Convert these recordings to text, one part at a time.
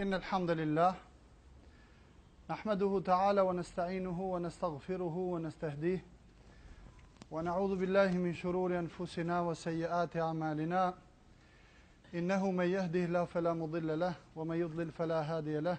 إن الحمد لله نحمده تعالى ونستعينه ونستغفره ونستهديه ونعوذ بالله من شرور أنفسنا وسيئات أعمالنا إنه من يهده الله فلا مضل له ومن يضلل فلا هادي له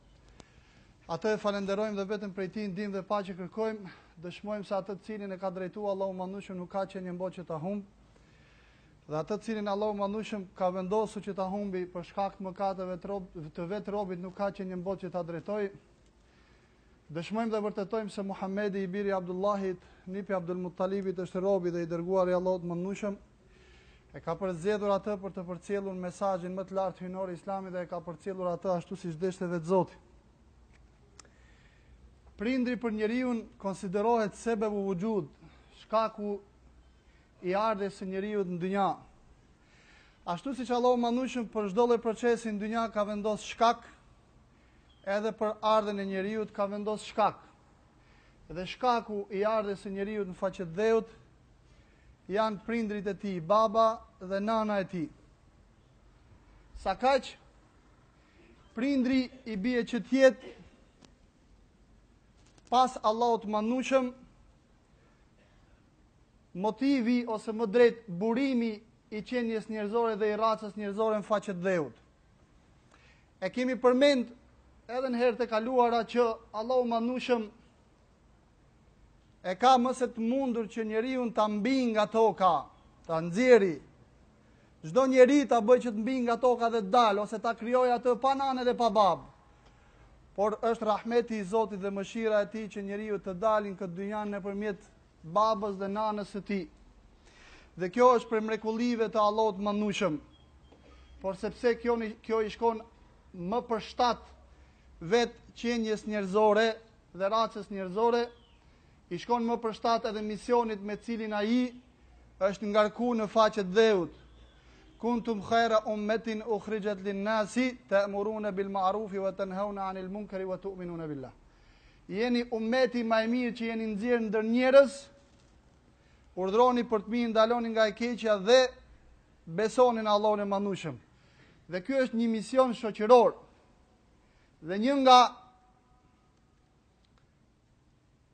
Atë e falenderojmë dhe vetëm prej tij ndihmë dhe paqe kërkojmë, dëshmojmë se atë të cilin e ka drejtuar Allahu i Madhërishëm nuk ka kush në botë që ta humb, dhe atë të cilin Allahu i Madhërishëm ka vendosur që ta humbi për shkak të mëkateve të, rob, të vetë robit nuk ka kush në botë që ta drejtojë. Dëshmojmë dhe vërtetojmë se Muhamedi i biri i Abdullahit, nipi i Abdul Muttalibit është robi dhe i dërguari i Allahut të Madhërishëm, E ka përzgjedhur atë për të përcjellur mesazhin më të lartë hyjnor islami dhe e ka përcjellur atë ashtu siç deshi vetë Zoti. Prindi për njeriun konsiderohet sebebul vuxhud, shkaku i ardhjes së njeriut në dynja. Ashtu siç Allahu i Madhërishëm për çdo lloj procesi në dynja ka vendos shkak, edhe për ardhjen e njeriut ka vendos shkak. Dhe shkaku i ardhjes së njeriut në faqe të dheut janë prindërit e tij, baba dhe nana e tij. Sakaq prindi i bie që të jetë pas Allahut të Madhërishëm motivi ose më drejt burimi i qenies njerëzore dhe i racës njerëzore në faqe të dheut. E kemi përmend edhe në herët e kaluara që Allahu i Madhërishëm e ka më se të mundur që njeriun ta mbijë nga toka, ta nxjerrë, çdo njeri ta bëjë që të mbijë nga toka dhe të dalë, ose ta krijojë atë pa nanë dhe pa babë, por është rahmeti i Zotit dhe mëshira e tij që njeriu të dali në këtë dynja nëpërmjet babës dhe nanës së tij. Dhe kjo është prej mrekullive të Allahut të Madhërishëm, por sepse kjo, kjo i shkon më për shtat vetë qenies njerëzore, dhe racës njerëzore, i shkon më për shtat edhe misionit me të cilin ai është ngarku në faqe të dheut. Kuntum hajra ummetin uhrixhet lin-nasi, te'murune bil marufi ve tenheune anil munkeri ve tu'minune billah. Jeni ummeti ma i mirë që jeni nxjerrë ndër njerëz, urdhëroni për të mirë, ndaloni nga e keqja dhe besoni në Allahun e Madhërishëm. Dhe ky është një mision shoqëror. Dhe një nga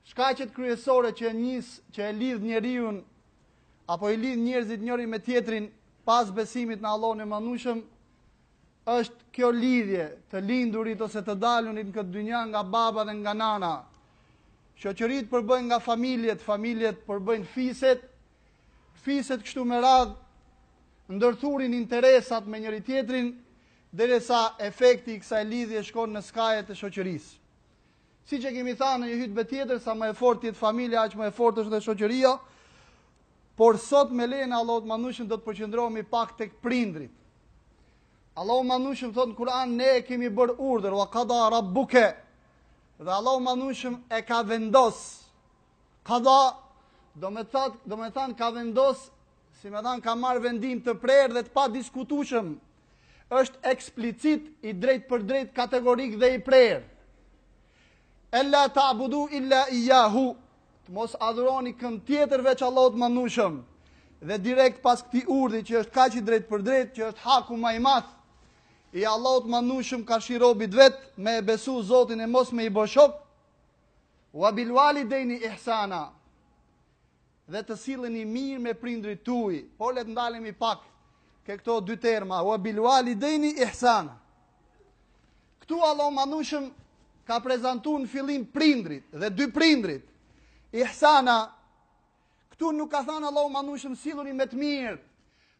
shkaqet kryesore që e nis, që e lidh njeriun apo i lidh njerëzit njëri me tjetrin pas besimit në Allahun e Madhërishëm është kjo lidhje të lindurit ose të dalunit në këtë dynja nga baba dhe nga nana. Shoqëritë përbëhen nga familjet, familjet përbëjnë fiset, fiset kështu me radhë ndërthurin interesat me njëri-tjetrin derisa efekti i kësaj lidhje shkon në skajet e shoqërisë. Siç e kemi thënë në një hutbë tjetër, sa më e fortë të jetë familja, aq më e fortë është dhe shoqëria. Por sot me lejen e Allahut të Madhnushëm do të përqendrohemi pak tek prindrit. Allahu i Madhnushëm thotë në Kur'an ne e kemi bërë urdhër wa qada rabbuka. Dhe Allahu i Madhnushëm e ka vendos. Qada domethënë ka vendos Si me thanë ka marrë vendim të prerë dhe të padiskutushëm, është eksplicit i drejtpërdrejtë kategorik dhe i prerë. Ella ta abudu illa ijjahu, të mos adhuroni kënd tjetër veç Allahut të Madhnushëm, dhe direkt pas këtij urdhri që është kaq i drejtpërdrejtë, që është haku ma i madh i Allahut të Madhnushëm karshi robit të vet, me e besu zotin e mos me i bo shok, wa bilwali dejni ihsana, dhe të silleni mirë me prindrit tuaj. Po le të ndalemi pak ke këto dy terma, wa bil walidaini ihsana. Këtu Allahu i Madhnushëm ka prezantuar në fillim prindrit dhe dy prindrit. Ihsana këtu nuk ka thënë Allahu i Madhnushëm silluni me të mirë,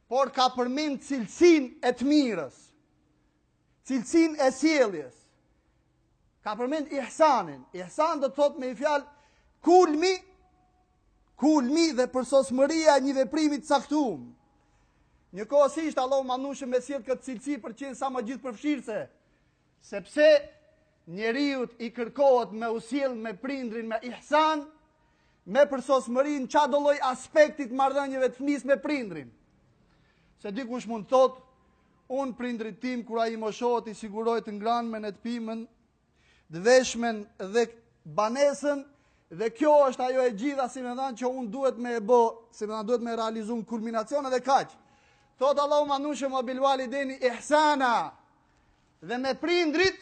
por ka përmend cilësinë e të mirës. Cilësinë e sjelljes. Ka përmend ihsanin. Ihsan do të thotë me nji fjalë kulmi, kulmi dhe përsosmëria e një veprimi të caktuar. Njëkohësisht Allahu i Madhnushëm e sjell këtë cilësi për të qenë sa më gjithëpërfshirëse, sepse njeriut i kërkohet me u sjell me prindrin me ihsan, me përsosmëri në çfarëdo lloj aspekti të marrëdhënieve të fëmisë me prindrin. Se dikush mund të thotë, Unë prindrit tim kur ai moshohet i siguroj të ngranmen e të pimën, të veshmen dhe banesën dhe kjo është ajo e gjitha si me thanë që unë duhet me e bo, si me thanë duhet me realizu në kulminacion edhe kaq. Thotë Allahu i Madhnushëm wa bil walidaini ihsana dhe me prindrit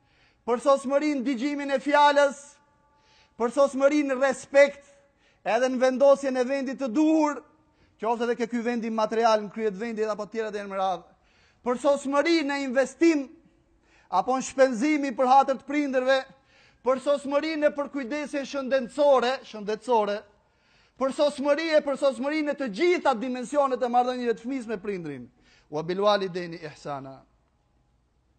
përsosmëri në digjimin e fjalës, përsosmëri në respekt edhe në vendosjen e vendit të duhur, qoftë edhe ke ky vendi material në krye të vendit apo tjera e me radhë, përsosmëri në investim, apo në shpenzim për hatër të prindërve, përsosmëri në përkujdesje shëndetsore, shëndetsore, përsosmëri e përsosmëri në të gjitha dimensionet e marrëdhënieve të fmisë me prindrin, wa bil walidaini ihsana.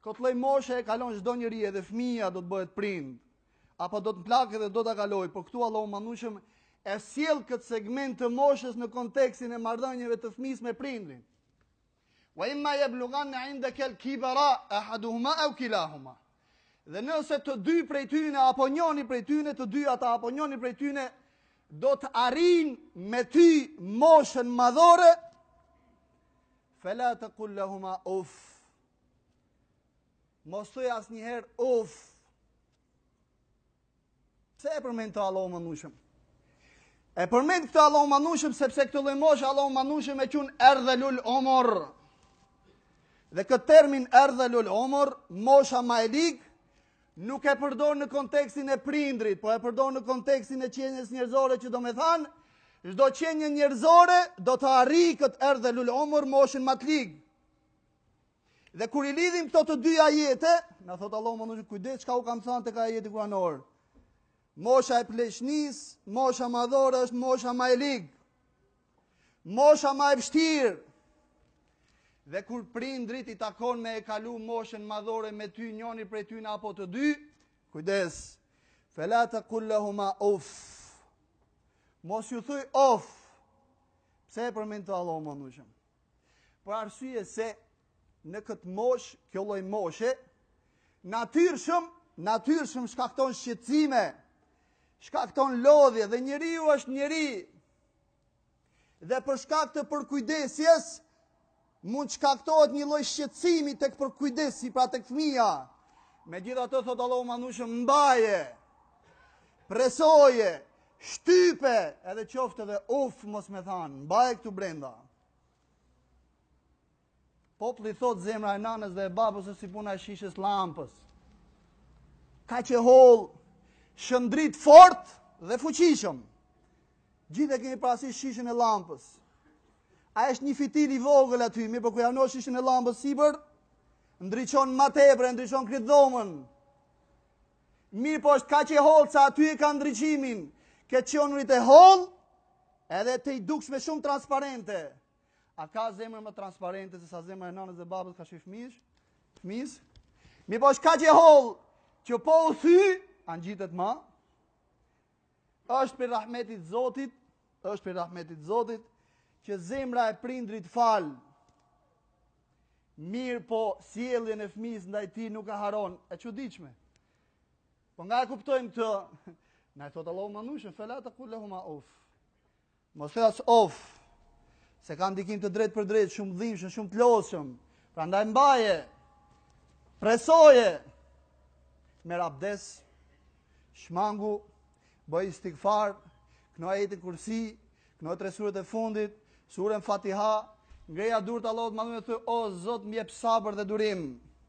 Këtë lloj moshe e kalon çdo njeri edhe fëmija do të bëhet prind. Apo do të mplaket dhe do ta kalojë, por këtu Allahu Madhnushëm e sjell këtë segment të moshes në kontekstin e marrëdhënieve të fëmijës me prindrin. Wa imma yablughan 'indaka al-kibara ahaduhuma aw kilahuma. Dhe nëse të dy prej tyne apo njëri prej tyne, të dy ata apo njëri prej tyne do të arrijnë me ty moshën madhore, fela tekul lahuma uf, Mos thuj asnjëherë uf. Pse e përmend këtë Allahu Madhnushëm? E përmend këtë Allahu Madhnushëm sepse këtë lloj moshe Allahu Madhnushëm e qun erdhelul umur. Dhe këtë termin erdhelul umur, mosha ma e ligë, nuk e përdor në kontekstin e prindrit, po e përdor në kontekstin e qenies njerëzore që domethanë, çdo qenie njerëzore do të arrijë këtë erdhelul umur moshën ma të ligë. Dhe kur i lidhim këto të dy ajete, na thotë Allahu Madhnushëm kujdes çka u kam thanë tek ajeti kuranor. Mosha e pleqnisë, mosha madhore është mosha ma e ligë. Mosha ma e vështirë. Dhe kur prindrit i takon me e kalu moshën madhore me ty njoni prej tyne apo të dy, kujdes. Fela tekul lahuma uf. Mos ju thuj uf. Pse e përmend këtë Allahu Madhnushëm? Për arsye se në këtë moshë, kjo lloj moshe, natyrshëm, natyrshëm shkakton shqetësime, shkakton lodhje dhe njeriu është njeri. Dhe për shkak të përkujdesjes mund të shkaktohet një lloj shqetësimi tek përkujdesësi pra tek fëmija. Megjithatë thotë Allahu Madhnushëm mbaje, presoje, Shtype edhe qoftë edhe uf mos me thanë, mbaje këtu brenda. Populli thotë zemra e nanës dhe e babës është si puna e shishes llampës. Kaq e hollë, shndrit fort dhe fuqishëm. Gjithë e kemi parasysh shishen e llampës. Ai është një fitil i vogël aty, mirëpo kur ia vnon shishen e llampës sipër, ndriçon ma tepër, ndriçon krejt dhomën. Mirëpo është kaq e hollë sa aty e ka ndriçimin. Te të qenurit e hollë edhe e tejdukshme shumë transparente. A ka zemër ma transparente se sa zemra e nanës dhe babës karshi fëmijës? Fëmijës? Mirëpo është kaq e hollë, që po u thy, a ngjitet ma? Është prej rahmetit Zotit, është prej rahmetit Zotit, që zemra e prindrit fal, mirëpo sjelljen e fëmijës ndaj tij nuk e harron, e çuditshme. Po nga e kuptojmë këtë, na e thotë Allahu Madhnushëm, fela tekul lahuma uf. Mos thuj as of. Se ka ndikim të drejtpërdrejtë, shumë dhimbshëm, shumë të lodhshëm. Prandaj mbaje. Presoje. Merr abdes, shmangu, bëj istighfar, këno ajetin kursi, këno tre surët e fundit, surën Fatiha, ngreja durt Allahut më të o Zot më jep sabër dhe durim.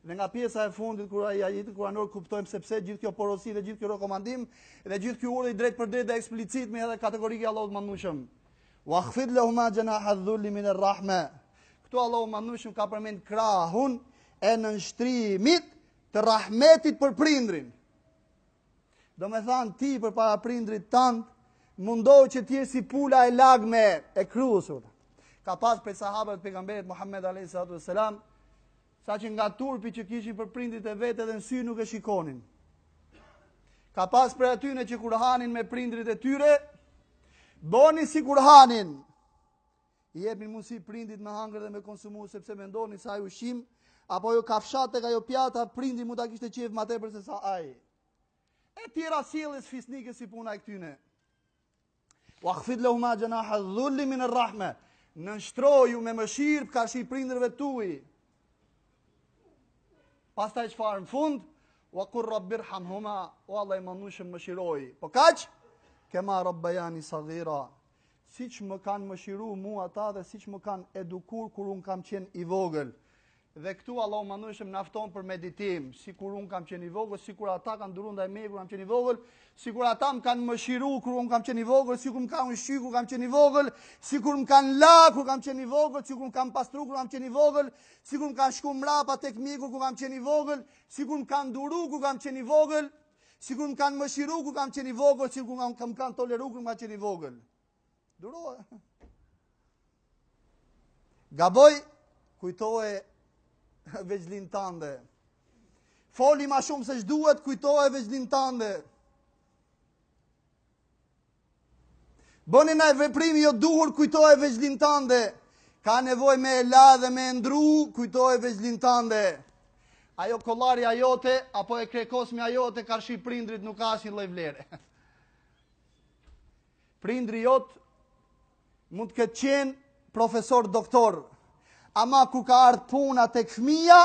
Dhe nga pjesa e fundit kur ai ajetin kuranor kuptojmë se pse gjithë kjo porosi dhe gjithë ky rekomandim dhe gjithë ky urdhër i drejtpërdrejtë dhe eksplicit me edhe kategorik i Allahut të Madhnushëm. Wa khfid lahuma janaha dhulli min ar-rahma. Këtu Allahu i Madhnushëm ka përmend krahun e nënshtrimit të rahmetit për prindrin. Domethanë ti përpara prindrit tand, mundohu që të jesh si pula e lagme e krrusur. Ka pas prej sahabëve të Pejgamberit Muhammed a.s. Saqë nga turpi që kishin për prindrit e vet edhe në sy nuk e shikonin. Ka pas prej atyne që kur hanin me prindrit e tyre, bonin sikur hanin, I jepnin mundësi prindit me hangër dhe me konsumu sepse mendonin se ai ushqim apo ajo kafshatë tek ajo pjata prindi mund ta kishte qejf më tepër se sa ai. E tjera sjellje fisnike si puna e këtyne. Wa khfid lahuma janaha dhulli min ar-rahma. Nënshtroju me mëshirë karshi prindërve tuaj. Pastaj çfarë në fund? Wa qur rabbirhamhuma, o Allah i Madhnushëm mëshiroji. Po kaq? Kema rabbajani saghira. siç më kanë mëshiru mu ata dhe siç më kanë edukur kur unë kam qenë i vogël. Dhe këtu Allahu i Madhnushëm na fton për meditim, sikur unë kam qenë i vogël, sikur ata kanë duru ndaj meje kur kam qenë i vogël, sikur ata më kanë mëshiru kur unë kam qenë i vogël, sikur më kanë ushqy kur kam qenë i vogël, sikur më kanë la kur kam qenë i vogël, sikur më kanë pastru kur kam qenë i vogël, sikur më kanë shku mrapa tek mjeku kur kam qenë i vogël, sikur më kanë duru kur kam qenë i vogël, Sikur më kanë mëshiru kur kam qenë i vogël, sikur më kanë kanë toleru kur kam qenë i vogël. Duroje. Gaboi, kujtoje vegjlinë tande. Foli ma shumë se ç'duhet, kujtoje vegjlinë tande. Bëni naj veprim jo të duhur kujtoje vegjlinë tande. Ka nevojë me e la dhe me e ndrru kujtoje vegjlinë tande. Ajo kollarja jote, apo e krekosmja jote, karshi prindrit nuk ka asnjë lloj vlere. Prindri jot mund të ketë qenë profesor doktor, ama kur ka ardh puna tek fmija,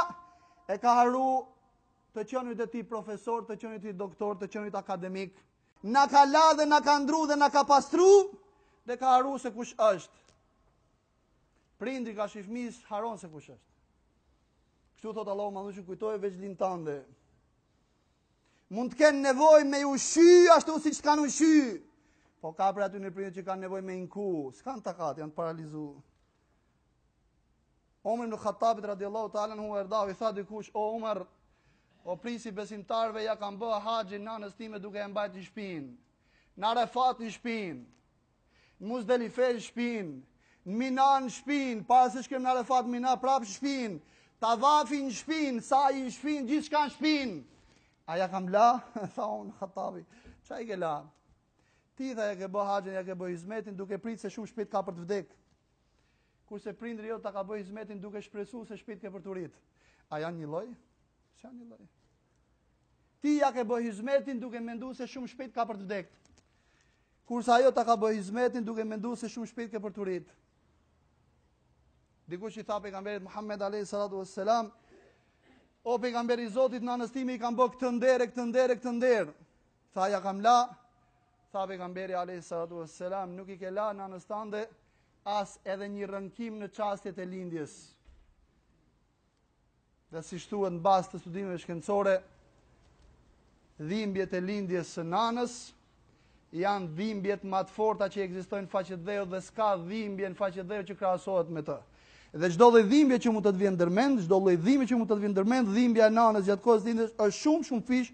e ka harru të qenit e tij profesor, të qenit e tij doktor, të qenit akademik, Na ka la dhe na ka ndru dhe na ka pastru dhe ka harru se kush është. Prindri karshi fmis harron se kush është. Kështu thot Allahu i madhnushëm kujtoje vegjlin tande. Mund të kenë nevojë me i ushqy ashtu siç t'kanë ushqy. Po ka prej atyne prindër që kanë nevojë me i mëku, s'kan takat, janë të paralizu. Omer ibn Khattabit radiallahu ta'ala anhu we erdahu i tha dikush, o Omer, o prijsi i besimtarve ja kam bo haxhin nanës time duke e mbajt në shpin, në arefat në shpin, në muzdelife në shpin, në mina në shpin, pasi shkem në arefat mina prap në shpin, tavafi në shpin, saji në shpin, gjithçka në shpin, a ja kam la, tha ibn Khattabi, ça i ke la, ti tha ja ke bo haxhin, ja ke bo hizmetin, duke prit se shumë shpejt ka për të vdekë, Kurse prindri jot ta ka bo hizmetin duke shpresu se shpejt ke për t'u rrit. A janë një lloj? S'janë një lloj. Ti ja ke bo hizmetin duke mendu se shumë shpejt ka për të vdekë. Kurse ajo ta ka bo hizmetin duke mendu se shumë shpejt ke për t'u rrit. Dikush i tha pejgamberit Muhammed alayhi salatu wassalam, o pejgamberi i Zotit, nanës time i kam bo këtë nder e këtë nder e këtë nder. Tha ja kam la, tha pejgamberi alayhi salatu vesselam, nuk i ke la nanës tande as edhe një rënkim në çastet e lindjes. Dhe siç thuhet në bazë të studimeve shkencore, dhimbjet e lindjes së nanës janë dhimbjet ma të forta që ekzistojnë në faqe të dheut dhe s'ka dhimbje në faqe të dheut që krahasohet me të. Dhe çdo lloj dhimbje që mund të të vjen ndërmend, çdo lloj dhimbje që mund të të vjen ndërmend, dhimbja e nanës gjatë kohës së lindjes është shumë shumëfish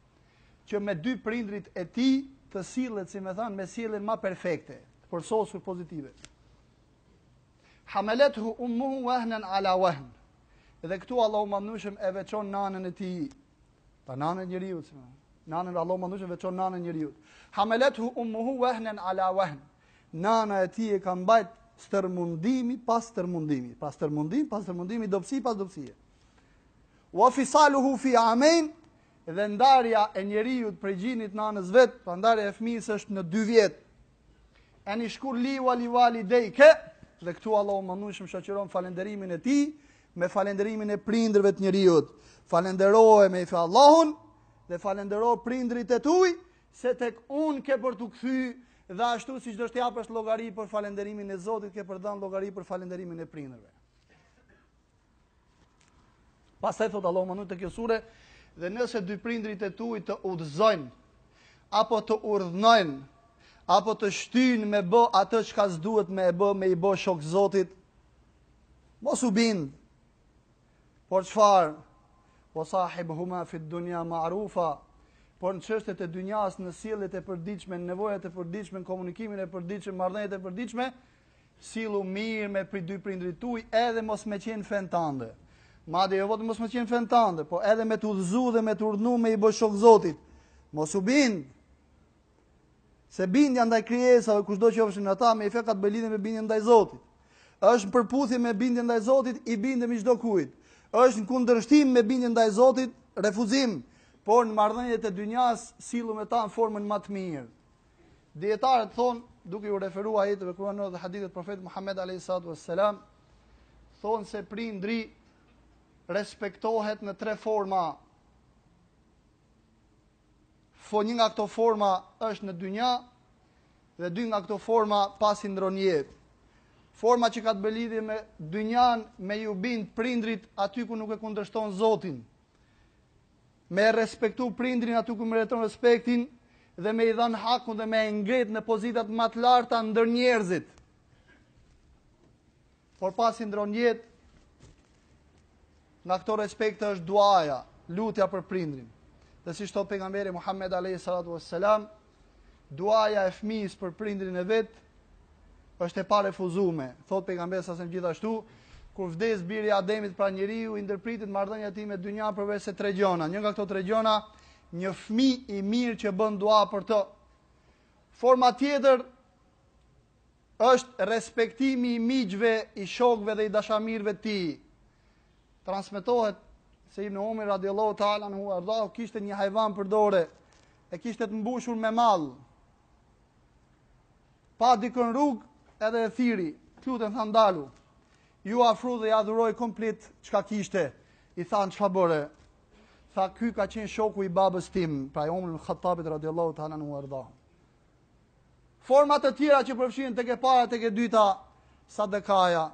që me dy prindrit e tij të sillet, si me thanë, me sjelljen ma perfekte, të përsosur pozitive. Hamelet hu ummuhu wahnen ala wahn. Dhe këtu Allahu i Madhnushëm e veçon nanën e tij. Pra nanën e njeriut, si me thanë, nanën Allahu i Madhnushëm veçon nanën e njeriut. Hamelet hu ummuhu wahnen ala wahn. Nana e tij e ka mbajt stërmundimi pas stërmundimi, pas stërmundim, pas stërmundimi, dobësi pas dobësie. Wa fisaluhu fi amejn dhe ndarja e njeriut prej gjinit të nanës vet, pra ndarja e fëmijës është në dy vjet. Enishkur li we li walidejke dhe këtu Allahu i madhnushëm shoqëron falënderimin e tij me falënderimin e prindërve të njeriut. Falënderoje me fjalë Allahun dhe falëndero prindrit e tu se tek un ke për t'u kthy dhe ashtu siç do të japësh llogari për falënderimin e Zotit ke për dhan llogari për falënderimin e prindërve. Pastaj thot Allahu i madhërishëm te kjo sure dhe nëse dy prindrit e tuaj të udhëzojnë apo të urdhnojnë apo të shtyjnë me bë atë çka s'duhet me e bë me i bë shok Zotit mos u bind por çfarë wa sahibuhuma fi dunya ma'rufa por në çështjet e dynjas në sjelljet e përditshme në nevojat e përditshme në komunikimin e përditshëm marrëdhëniet e përditshme Sillu mirë me pri dy prindrit tuj edhe mos me qenë n'fen tande. Madje jo vetëm mos me qenë n'fen tande, po edhe me të udhëzu dhe me të urdhnu me i bë shok Zotit. Mos u bind. Se bindja ndaj krijesave kushdo që qofshin ata medoemos ka të bëjë lidhje me bindjen ndaj Zotit. Është në përputhje me bindjen ndaj Zotit, i bindemi çdo kujt. Është në kundërshtim me bindjen ndaj Zotit, refuzim. Por në marrëdhëniet e dynjas sillu me ta në formën më të mirë. Dijetarët thonë, duke ju referua ajetëve kuranore dhe haditheve të profetit Muhammed a.s. thonë se prindri respektohet në tre forma. Fo një nga këto forma është në dynja dhe dy nga këto forma pasi ndron jetë. Forma që ka të bëjë lidhje me dynjan me ju bind prindrit aty ku nuk e kundërshton Zotin. Me e respektu prindrin aty ku meriton respektin dhe me i dhënë hakun dhe me e ngrit në pozitat më të larta ndër njerëzit. Por pasi ndron jetë, nga këto respekte është duaja, lutja për prindrin. Dhe siç thot pejgamberi Muhammed alayhi salatu wassalam, Duaja e fëmijës për prindrin e vet është e parefuzume. Thot pejgamberi a.s. gjithashtu, kur vdes biri i Ademit pra njeriu i ndërpritet marrëdhënia e tij me dynjan përveç se tre gjona. Një nga këto tre gjona, një fëmijë i mirë që bën dua për të. Forma tjetër është respektimi i miqve, i shokëve dhe i dashamirëve të tij. Transmetohet se Ibn Umar radiallahu ta'ala anhu wa ardahu kishte një hajvan për dore, e kishte të mbushur me mall. Pa dikën rrugë edhe e thiri, të lutem tha ndalu, ju afru dhe ja dhuroi komplet çka kishte, i thanë çka bëre, tha ky ka qenë shoku i babës tim, pra i Omer ibn Khattabit radiallahu ta'ala anhu wa ardahu. Forma të tjera që përfshihen tek e para tek e dyta sadakaja.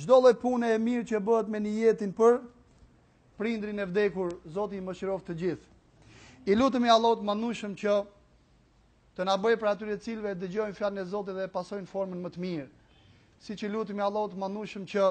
Çdo lloj pune e mirë që bëhet me nijetin për prindrin e vdekur, Zoti i mëshiroftë të gjithë. I lutemi Allahut madhërishëm që të na bëjë prej atyre të cilët e dëgjojnë fjalën e Zotit dhe e pasojnë në formën më të mirë. Siç i lutemi Allahut madhërishëm që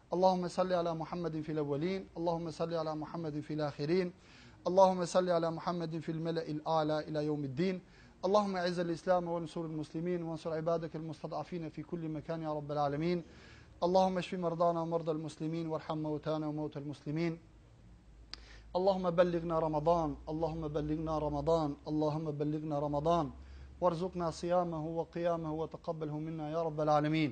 اللهم صل على محمد في الأولين اللهم صل على محمد في الآخرين اللهم صل على محمد في الملأ الأعلى إلى يوم الدين اللهم اعز الإسلام وانصر المسلمين وانصر عبادك المستضعفين في كل مكان يا رب العالمين اللهم اشف مرضانا ومرضى المسلمين وارحم موتانا وموتى المسلمين اللهم بلغنا رمضان اللهم بلغنا رمضان اللهم بلغنا رمضان وارزقنا صيامه وقيامه وتقبله منا يا رب العالمين